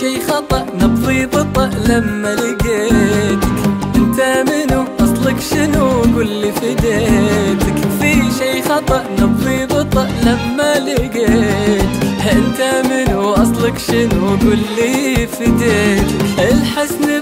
شي خطأ نبضي بطأ لما لقيتك. أنت منو؟ أصلك شنو؟ قول لي فديتك. في شي خطأ نبضي بطأ لما لقيتك. أنت منو؟ أصلك شنو؟ قول لي فديتك. الحسن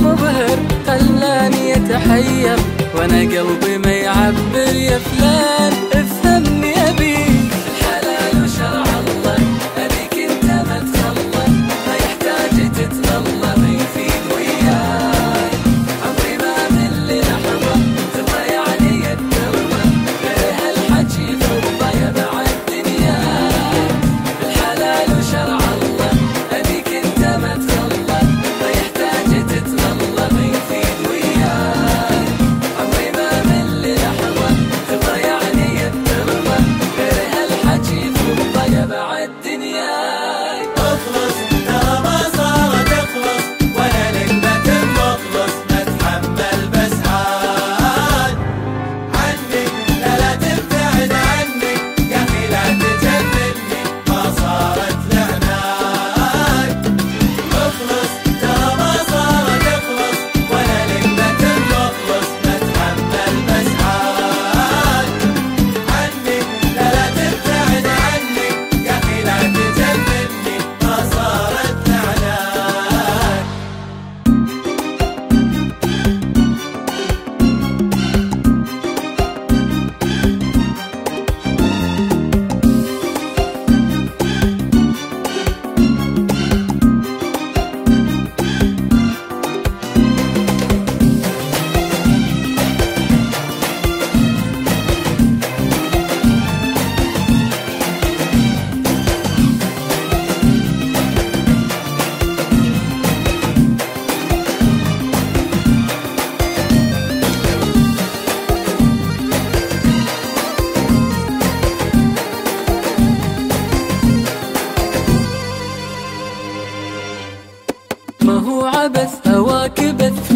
مبهر خلاني أتحير وأنا قلبي ما يعبر يا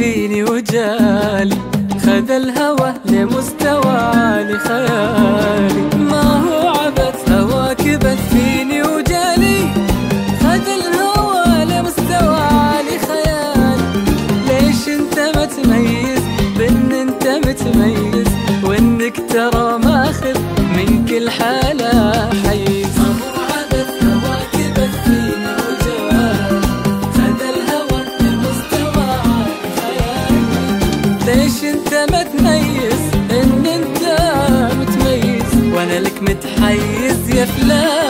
فيني وجالي خذ الهوى لمستوى خيالي ما هو عبث هواك بث فيني وجالي خذ الهوى لمستوى خيالي ليش انت ما تميز بإن انت متميز وإنك ترى ماخذ من كل حالة الأفلام.